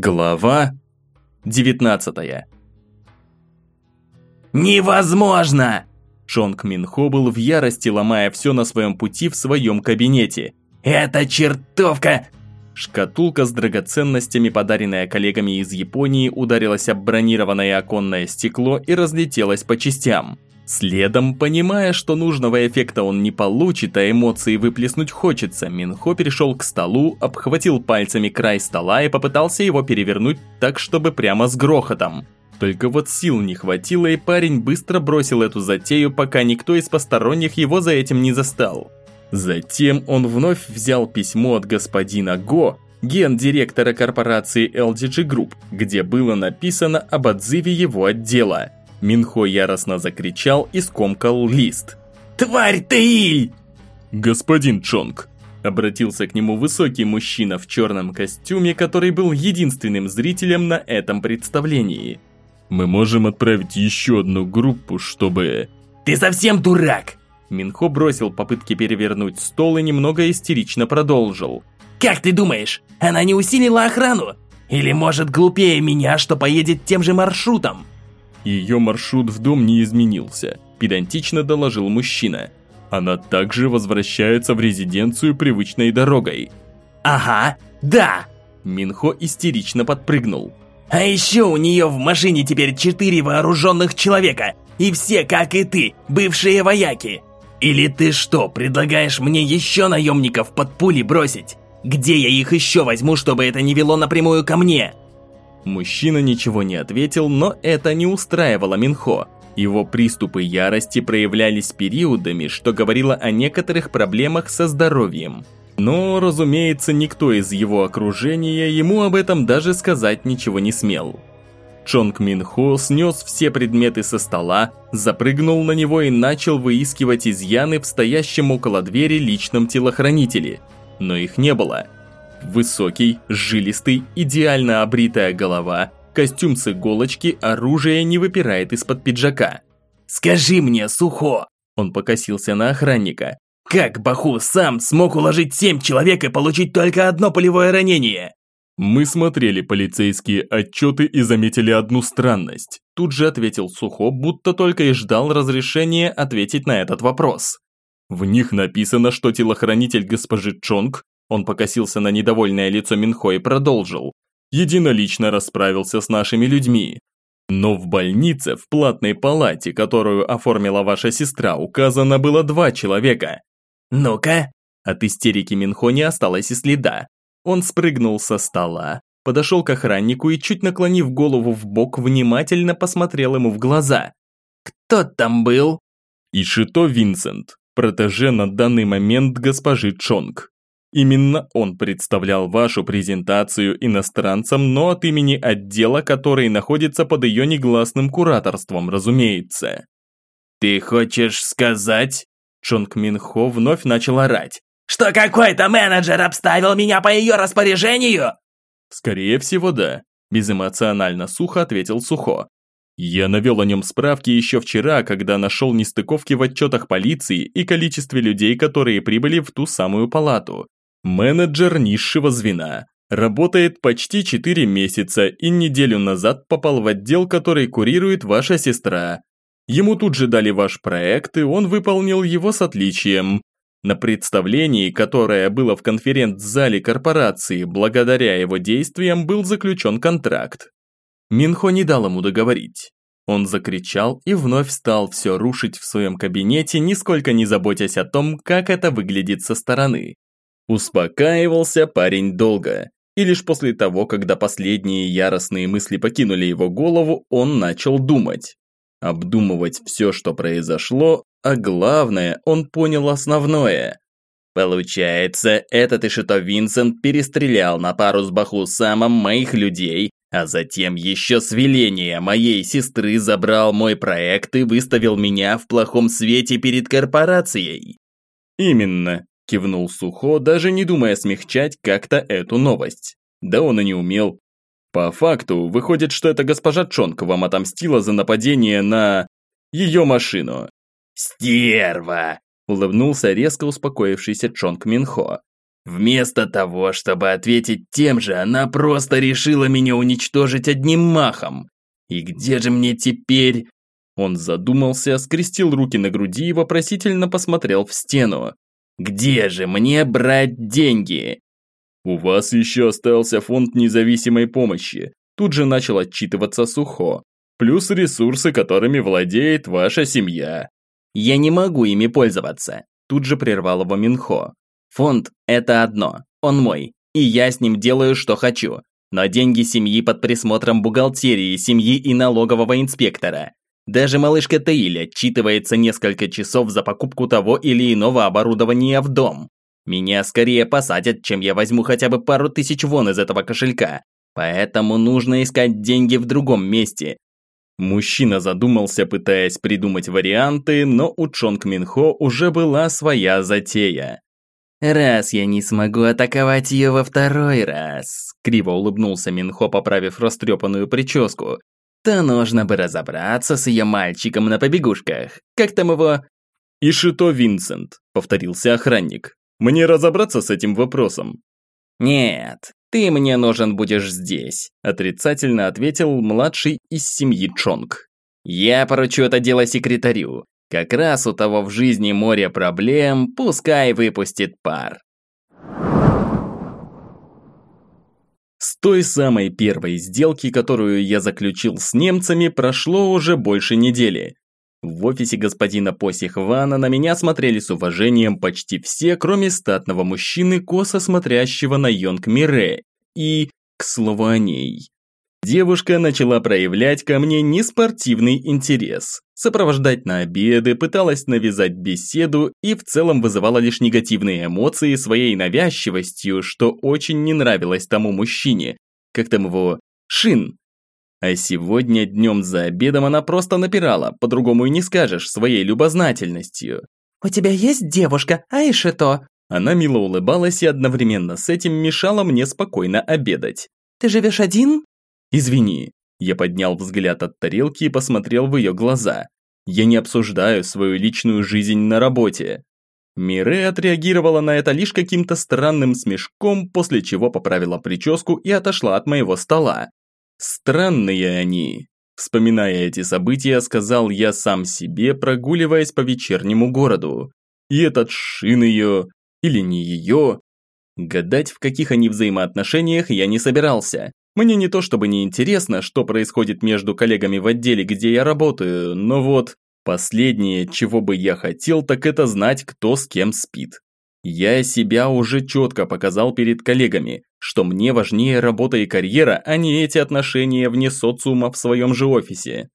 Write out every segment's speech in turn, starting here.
Глава 19 «Невозможно!» Чонг Минхо был в ярости, ломая все на своем пути в своем кабинете. «Это чертовка!» Шкатулка с драгоценностями, подаренная коллегами из Японии, ударилась об бронированное оконное стекло и разлетелась по частям. Следом, понимая, что нужного эффекта он не получит, а эмоции выплеснуть хочется, Минхо перешел к столу, обхватил пальцами край стола и попытался его перевернуть так, чтобы прямо с грохотом. Только вот сил не хватило, и парень быстро бросил эту затею, пока никто из посторонних его за этим не застал. Затем он вновь взял письмо от господина Го, гендиректора корпорации LDG Group, где было написано об отзыве его отдела – Минхо яростно закричал и скомкал лист. «Тварь ты!» «Господин Чонг!» Обратился к нему высокий мужчина в черном костюме, который был единственным зрителем на этом представлении. «Мы можем отправить еще одну группу, чтобы...» «Ты совсем дурак!» Минхо бросил попытки перевернуть стол и немного истерично продолжил. «Как ты думаешь, она не усилила охрану? Или может глупее меня, что поедет тем же маршрутом?» Ее маршрут в дом не изменился, педантично доложил мужчина. Она также возвращается в резиденцию привычной дорогой. Ага, да! Минхо истерично подпрыгнул. А еще у нее в машине теперь четыре вооруженных человека, и все, как и ты, бывшие вояки. Или ты что, предлагаешь мне еще наемников под пули бросить? Где я их еще возьму, чтобы это не вело напрямую ко мне? Мужчина ничего не ответил, но это не устраивало Минхо. Его приступы ярости проявлялись периодами, что говорило о некоторых проблемах со здоровьем. Но, разумеется, никто из его окружения ему об этом даже сказать ничего не смел. Чонг Минхо снес все предметы со стола, запрыгнул на него и начал выискивать изъяны в стоящем около двери личном телохранителе. Но их не было – Высокий, жилистый, идеально обритая голова, костюм с иголочки, оружие не выпирает из-под пиджака. «Скажи мне, Сухо!» Он покосился на охранника. «Как Баху сам смог уложить семь человек и получить только одно полевое ранение?» «Мы смотрели полицейские отчеты и заметили одну странность», тут же ответил Сухо, будто только и ждал разрешения ответить на этот вопрос. В них написано, что телохранитель госпожи Чонг он покосился на недовольное лицо Минхо и продолжил. Единолично расправился с нашими людьми. Но в больнице, в платной палате, которую оформила ваша сестра, указано было два человека. Ну-ка. От истерики Минхо не осталось и следа. Он спрыгнул со стола, подошел к охраннику и, чуть наклонив голову в бок, внимательно посмотрел ему в глаза. «Кто там был?» Ишито Винсент, протеже на данный момент госпожи Чонг. Именно он представлял вашу презентацию иностранцам, но от имени отдела, который находится под ее негласным кураторством, разумеется. «Ты хочешь сказать?» Чонг Минхо вновь начал орать. «Что какой-то менеджер обставил меня по ее распоряжению?» «Скорее всего, да», – безэмоционально сухо ответил Сухо. «Я навел о нем справки еще вчера, когда нашел нестыковки в отчетах полиции и количестве людей, которые прибыли в ту самую палату. Менеджер низшего звена. Работает почти 4 месяца и неделю назад попал в отдел, который курирует ваша сестра. Ему тут же дали ваш проект, и он выполнил его с отличием. На представлении, которое было в конференц-зале корпорации, благодаря его действиям был заключен контракт. Минхо не дал ему договорить. Он закричал и вновь стал все рушить в своем кабинете, нисколько не заботясь о том, как это выглядит со стороны. Успокаивался парень долго, и лишь после того, когда последние яростные мысли покинули его голову, он начал думать. Обдумывать все, что произошло, а главное, он понял основное. Получается, этот Ишито Винсент перестрелял на пару с Бахусамом моих людей, а затем еще с веления моей сестры забрал мой проект и выставил меня в плохом свете перед корпорацией. Именно, Кивнул Сухо, даже не думая смягчать как-то эту новость. Да он и не умел. По факту, выходит, что эта госпожа Чонг вам отомстила за нападение на... ее машину. «Стерва!» – улыбнулся резко успокоившийся Чонг Минхо. Вместо того, чтобы ответить тем же, она просто решила меня уничтожить одним махом. И где же мне теперь? Он задумался, скрестил руки на груди и вопросительно посмотрел в стену. Где же мне брать деньги? У вас еще остался фонд независимой помощи. Тут же начал отчитываться Сухо. Плюс ресурсы, которыми владеет ваша семья. Я не могу ими пользоваться. Тут же прервал его Минхо. Фонд – это одно, он мой, и я с ним делаю, что хочу. Но деньги семьи под присмотром бухгалтерии семьи и налогового инспектора. Даже малышка Таиль отчитывается несколько часов за покупку того или иного оборудования в дом. Меня скорее посадят, чем я возьму хотя бы пару тысяч вон из этого кошелька. Поэтому нужно искать деньги в другом месте. Мужчина задумался, пытаясь придумать варианты, но у Чонг Минхо уже была своя затея. «Раз я не смогу атаковать ее во второй раз», – криво улыбнулся Минхо, поправив растрепанную прическу, то нужно бы разобраться с ее мальчиком на побегушках. Как там его?» «Ишито Винсент», – повторился охранник. «Мне разобраться с этим вопросом?» «Нет, ты мне нужен будешь здесь», – отрицательно ответил младший из семьи Чонг. «Я поручу это дело секретарю. Как раз у того в жизни море проблем, пускай выпустит пар». С той самой первой сделки, которую я заключил с немцами, прошло уже больше недели. В офисе господина Посихвана на меня смотрели с уважением почти все, кроме статного мужчины, косо смотрящего на Йонг Мире. И, к слову о ней. Девушка начала проявлять ко мне неспортивный интерес. Сопровождать на обеды, пыталась навязать беседу и в целом вызывала лишь негативные эмоции своей навязчивостью, что очень не нравилось тому мужчине. Как там его? Шин. А сегодня днем за обедом она просто напирала, по-другому и не скажешь, своей любознательностью. «У тебя есть девушка, Айшито?» Она мило улыбалась и одновременно с этим мешала мне спокойно обедать. «Ты живешь один?» «Извини». Я поднял взгляд от тарелки и посмотрел в ее глаза. «Я не обсуждаю свою личную жизнь на работе». Мире отреагировала на это лишь каким-то странным смешком, после чего поправила прическу и отошла от моего стола. Странные они. Вспоминая эти события, сказал я сам себе, прогуливаясь по вечернему городу. И этот шин ее, или не ее. Гадать, в каких они взаимоотношениях, я не собирался. Мне не то чтобы не интересно, что происходит между коллегами в отделе, где я работаю, но вот последнее, чего бы я хотел, так это знать, кто с кем спит. Я себя уже четко показал перед коллегами, что мне важнее работа и карьера, а не эти отношения вне социума в своем же офисе.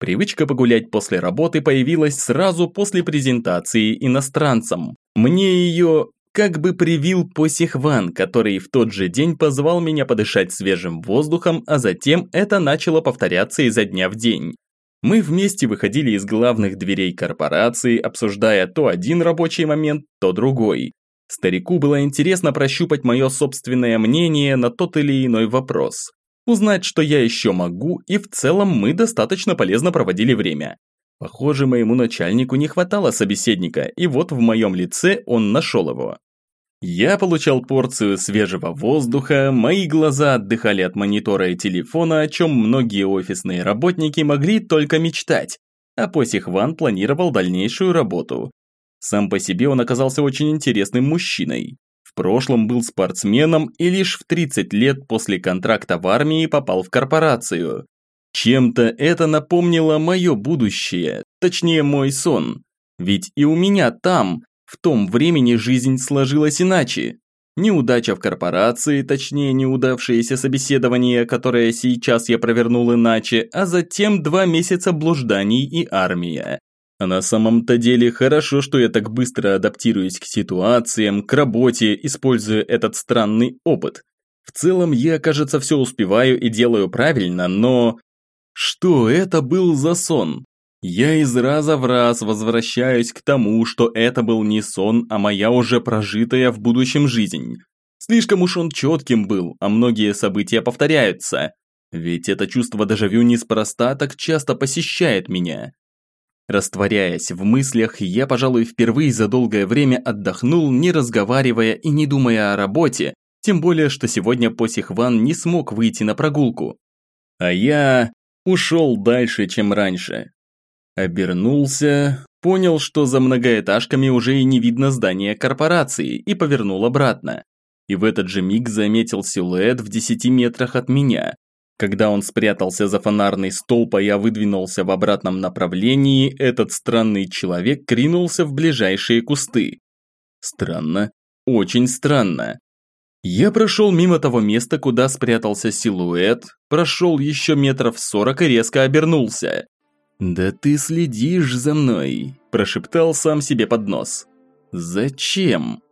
Привычка погулять после работы появилась сразу после презентации иностранцам. Мне ее как бы привил Посихван, который в тот же день позвал меня подышать свежим воздухом, а затем это начало повторяться изо дня в день. Мы вместе выходили из главных дверей корпорации, обсуждая то один рабочий момент, то другой. Старику было интересно прощупать мое собственное мнение на тот или иной вопрос. Узнать, что я еще могу, и в целом мы достаточно полезно проводили время. Похоже, моему начальнику не хватало собеседника, и вот в моем лице он нашел его. Я получал порцию свежего воздуха, мои глаза отдыхали от монитора и телефона, о чем многие офисные работники могли только мечтать, а Посихван планировал дальнейшую работу. Сам по себе он оказался очень интересным мужчиной. В прошлом был спортсменом и лишь в 30 лет после контракта в армии попал в корпорацию. Чем-то это напомнило мое будущее, точнее мой сон. Ведь и у меня там, в том времени жизнь сложилась иначе. Неудача в корпорации, точнее неудавшееся собеседование, которое сейчас я провернул иначе, а затем два месяца блужданий и армия. А на самом-то деле хорошо, что я так быстро адаптируюсь к ситуациям, к работе, используя этот странный опыт. В целом я, кажется, все успеваю и делаю правильно, но... Что это был за сон? Я из раза в раз возвращаюсь к тому, что это был не сон, а моя уже прожитая в будущем жизнь. Слишком уж он четким был, а многие события повторяются. Ведь это чувство дежавю неспроста так часто посещает меня. Растворяясь в мыслях, я, пожалуй, впервые за долгое время отдохнул, не разговаривая и не думая о работе, тем более, что сегодня Посихван не смог выйти на прогулку. А я ушел дальше, чем раньше. Обернулся, понял, что за многоэтажками уже и не видно здания корпорации, и повернул обратно. И в этот же миг заметил силуэт в десяти метрах от меня. Когда он спрятался за фонарный столб, а я выдвинулся в обратном направлении, этот странный человек кринулся в ближайшие кусты. Странно, очень странно. Я прошел мимо того места, куда спрятался силуэт, прошел еще метров сорок и резко обернулся. «Да ты следишь за мной», – прошептал сам себе под нос. «Зачем?»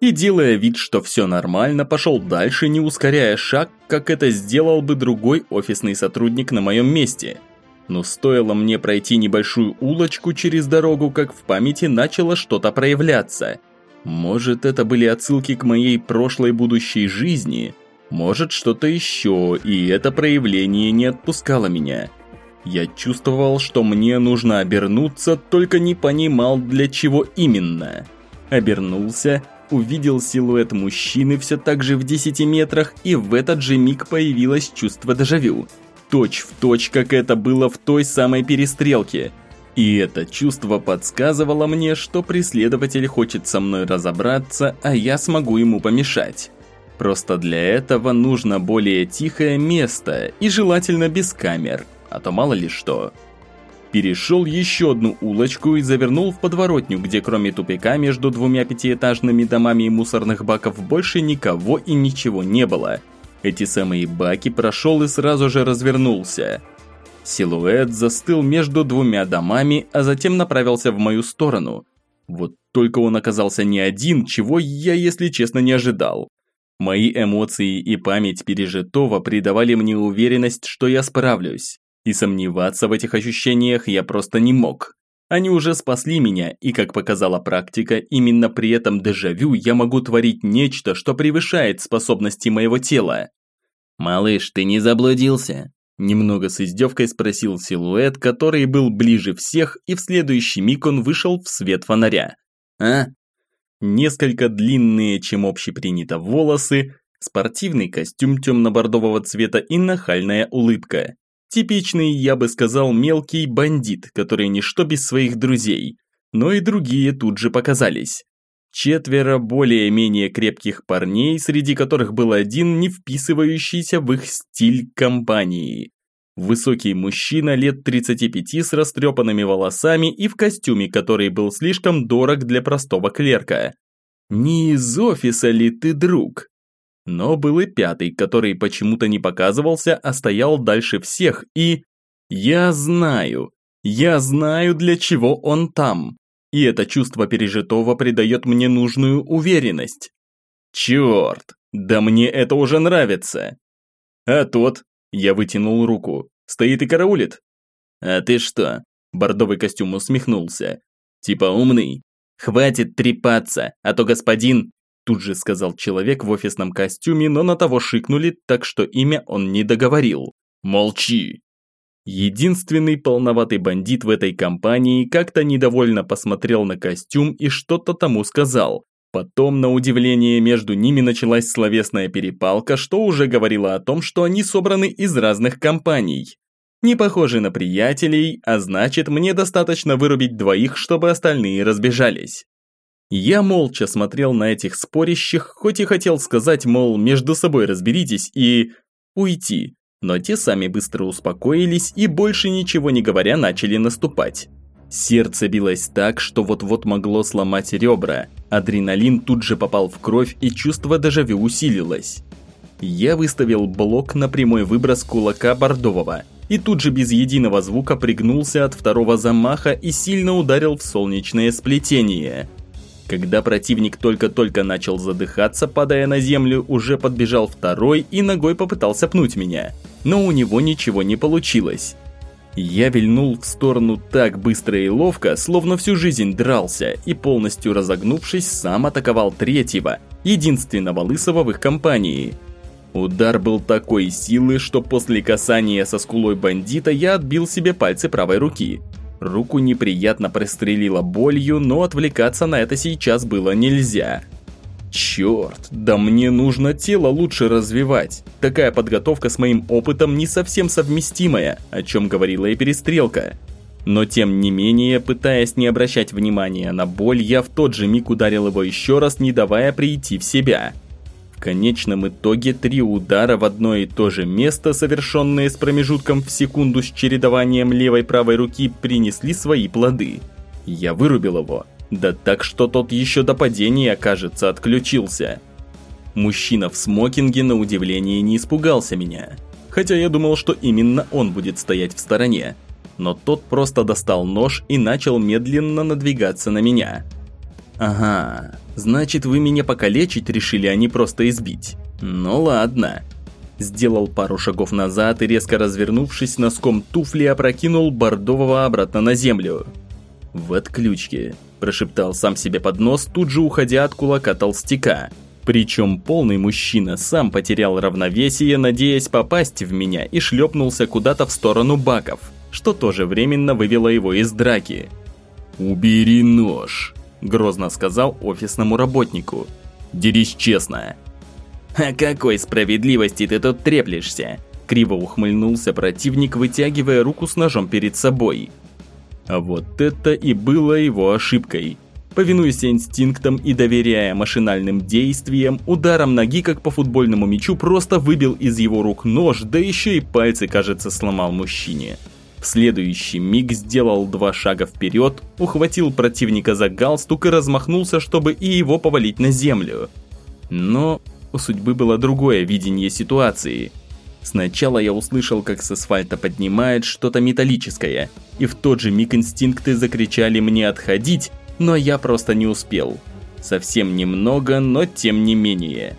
И делая вид, что все нормально, пошел дальше, не ускоряя шаг, как это сделал бы другой офисный сотрудник на моем месте. Но стоило мне пройти небольшую улочку через дорогу, как в памяти начало что-то проявляться. Может, это были отсылки к моей прошлой будущей жизни, может, что-то еще, и это проявление не отпускало меня. Я чувствовал, что мне нужно обернуться, только не понимал, для чего именно. Обернулся, увидел силуэт мужчины все так же в 10 метрах, и в этот же миг появилось чувство дежавю. Точь в точь, как это было в той самой перестрелке – и это чувство подсказывало мне, что преследователь хочет со мной разобраться, а я смогу ему помешать. Просто для этого нужно более тихое место и желательно без камер, а то мало ли что. Перешел еще одну улочку и завернул в подворотню, где кроме тупика между двумя пятиэтажными домами и мусорных баков больше никого и ничего не было. Эти самые баки прошел и сразу же развернулся – Силуэт застыл между двумя домами, а затем направился в мою сторону. Вот только он оказался не один, чего я, если честно, не ожидал. Мои эмоции и память пережитого придавали мне уверенность, что я справлюсь. И сомневаться в этих ощущениях я просто не мог. Они уже спасли меня, и, как показала практика, именно при этом дежавю я могу творить нечто, что превышает способности моего тела. «Малыш, ты не заблудился?» Немного с издевкой спросил силуэт, который был ближе всех, и в следующий миг он вышел в свет фонаря. «А?» Несколько длинные, чем общепринято, волосы, спортивный костюм темно-бордового цвета и нахальная улыбка. Типичный, я бы сказал, мелкий бандит, который ничто без своих друзей. Но и другие тут же показались. Четверо более-менее крепких парней, среди которых был один, не вписывающийся в их стиль компании. Высокий мужчина лет 35 с растрепанными волосами и в костюме, который был слишком дорог для простого клерка. Не из офиса ли ты, друг? Но был и пятый, который почему-то не показывался, а стоял дальше всех и... Я знаю, я знаю, для чего он там. И это чувство пережитого придает мне нужную уверенность. Черт, да мне это уже нравится. А тот, я вытянул руку, стоит и караулит. А ты что? Бордовый костюм усмехнулся. Типа умный. Хватит трепаться, а то господин... Тут же сказал человек в офисном костюме, но на того шикнули, так что имя он не договорил. Молчи. Единственный полноватый бандит в этой компании как-то недовольно посмотрел на костюм и что-то тому сказал. Потом, на удивление, между ними началась словесная перепалка, что уже говорило о том, что они собраны из разных компаний. Не похожи на приятелей, а значит, мне достаточно вырубить двоих, чтобы остальные разбежались. Я молча смотрел на этих спорящих, хоть и хотел сказать, мол, между собой разберитесь и... уйти но те сами быстро успокоились и больше ничего не говоря начали наступать. Сердце билось так, что вот-вот могло сломать ребра. Адреналин тут же попал в кровь и чувство дежавю усилилось. Я выставил блок на прямой выброс кулака Бордового и тут же без единого звука пригнулся от второго замаха и сильно ударил в солнечное сплетение – когда противник только-только начал задыхаться, падая на землю, уже подбежал второй и ногой попытался пнуть меня. Но у него ничего не получилось. Я вильнул в сторону так быстро и ловко, словно всю жизнь дрался, и полностью разогнувшись, сам атаковал третьего, единственного лысого в их компании. Удар был такой силы, что после касания со скулой бандита я отбил себе пальцы правой руки. Руку неприятно прострелило болью, но отвлекаться на это сейчас было нельзя. Черт, да мне нужно тело лучше развивать. Такая подготовка с моим опытом не совсем совместимая, о чем говорила и перестрелка. Но тем не менее, пытаясь не обращать внимания на боль, я в тот же миг ударил его еще раз, не давая прийти в себя. В конечном итоге три удара в одно и то же место, совершенные с промежутком в секунду с чередованием левой-правой руки, принесли свои плоды. Я вырубил его, да так, что тот еще до падения, кажется, отключился. Мужчина в смокинге на удивление не испугался меня. Хотя я думал, что именно он будет стоять в стороне. Но тот просто достал нож и начал медленно надвигаться на меня. Ага, значит вы меня покалечить решили, а не просто избить. Ну ладно. Сделал пару шагов назад и резко развернувшись носком туфли опрокинул бордового обратно на землю. В отключке прошептал сам себе под нос, тут же уходя от кулака толстяка. Причем полный мужчина сам потерял равновесие, надеясь попасть в меня и шлепнулся куда-то в сторону баков, что тоже временно вывело его из драки. «Убери нож», – грозно сказал офисному работнику. «Дерись честно». «О какой справедливости ты тут треплешься?» Криво ухмыльнулся противник, вытягивая руку с ножом перед собой. А вот это и было его ошибкой. Повинуясь инстинктам и доверяя машинальным действиям, ударом ноги, как по футбольному мячу, просто выбил из его рук нож, да еще и пальцы, кажется, сломал мужчине. В следующий миг сделал два шага вперед, ухватил противника за галстук и размахнулся, чтобы и его повалить на землю. Но у судьбы было другое видение ситуации – Сначала я услышал, как с асфальта поднимает что-то металлическое, и в тот же миг инстинкты закричали мне отходить, но я просто не успел. Совсем немного, но тем не менее.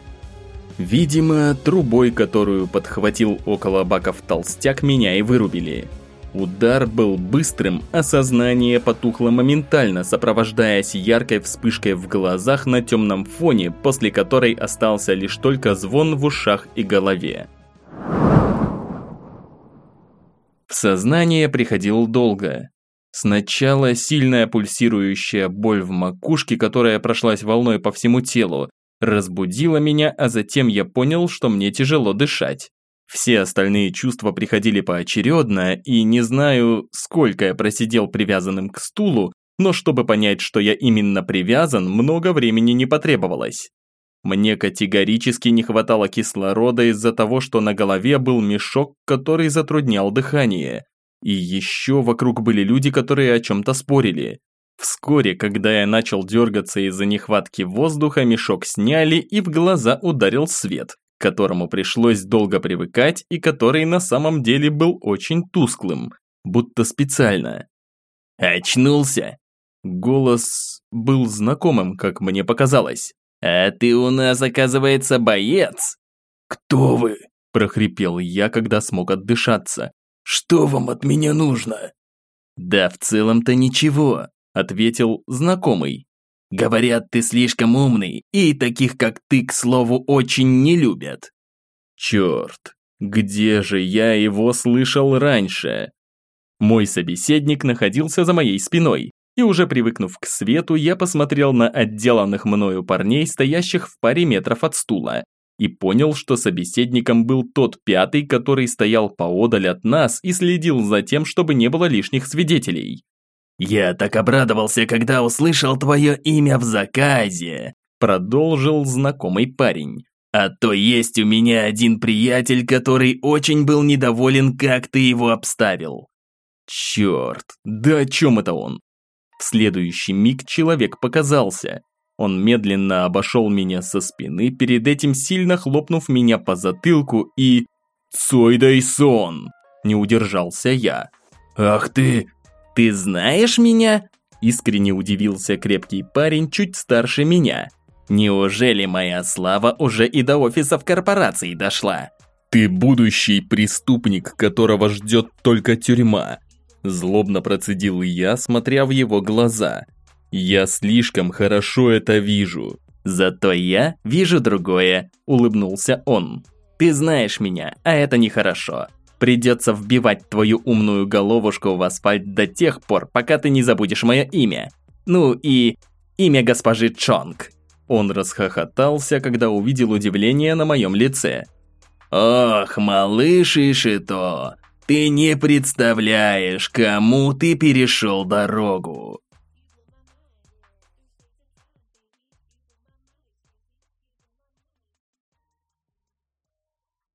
Видимо, трубой, которую подхватил около баков толстяк, меня и вырубили. Удар был быстрым, а сознание потухло моментально, сопровождаясь яркой вспышкой в глазах на темном фоне, после которой остался лишь только звон в ушах и голове. В сознание приходил долго. Сначала сильная пульсирующая боль в макушке, которая прошлась волной по всему телу, разбудила меня, а затем я понял, что мне тяжело дышать. Все остальные чувства приходили поочередно, и не знаю, сколько я просидел привязанным к стулу, но чтобы понять, что я именно привязан, много времени не потребовалось. Мне категорически не хватало кислорода из-за того, что на голове был мешок, который затруднял дыхание. И еще вокруг были люди, которые о чем-то спорили. Вскоре, когда я начал дергаться из-за нехватки воздуха, мешок сняли и в глаза ударил свет, к которому пришлось долго привыкать и который на самом деле был очень тусклым, будто специально. «Очнулся?» Голос был знакомым, как мне показалось. «А ты у нас, оказывается, боец!» «Кто вы?» – прохрипел я, когда смог отдышаться. «Что вам от меня нужно?» «Да в целом-то ничего», – ответил знакомый. «Говорят, ты слишком умный, и таких, как ты, к слову, очень не любят». «Черт, где же я его слышал раньше?» Мой собеседник находился за моей спиной, и уже привыкнув к свету, я посмотрел на отделанных мною парней, стоящих в паре метров от стула, и понял, что собеседником был тот пятый, который стоял поодаль от нас и следил за тем, чтобы не было лишних свидетелей. «Я так обрадовался, когда услышал твое имя в заказе», продолжил знакомый парень. «А то есть у меня один приятель, который очень был недоволен, как ты его обставил». Черт, да о чем это он? В следующий миг человек показался. Он медленно обошел меня со спины, перед этим сильно хлопнув меня по затылку и... «Цойдайсон!» Не удержался я. «Ах ты!» «Ты знаешь меня?» Искренне удивился крепкий парень, чуть старше меня. «Неужели моя слава уже и до офисов корпорации дошла?» «Ты будущий преступник, которого ждет только тюрьма», Злобно процедил я, смотря в его глаза. «Я слишком хорошо это вижу». «Зато я вижу другое», – улыбнулся он. «Ты знаешь меня, а это нехорошо. Придется вбивать твою умную головушку в асфальт до тех пор, пока ты не забудешь мое имя. Ну и имя госпожи Чонг». Он расхохотался, когда увидел удивление на моем лице. «Ох, малыш Ишито, ты не представляешь, кому ты перешел дорогу.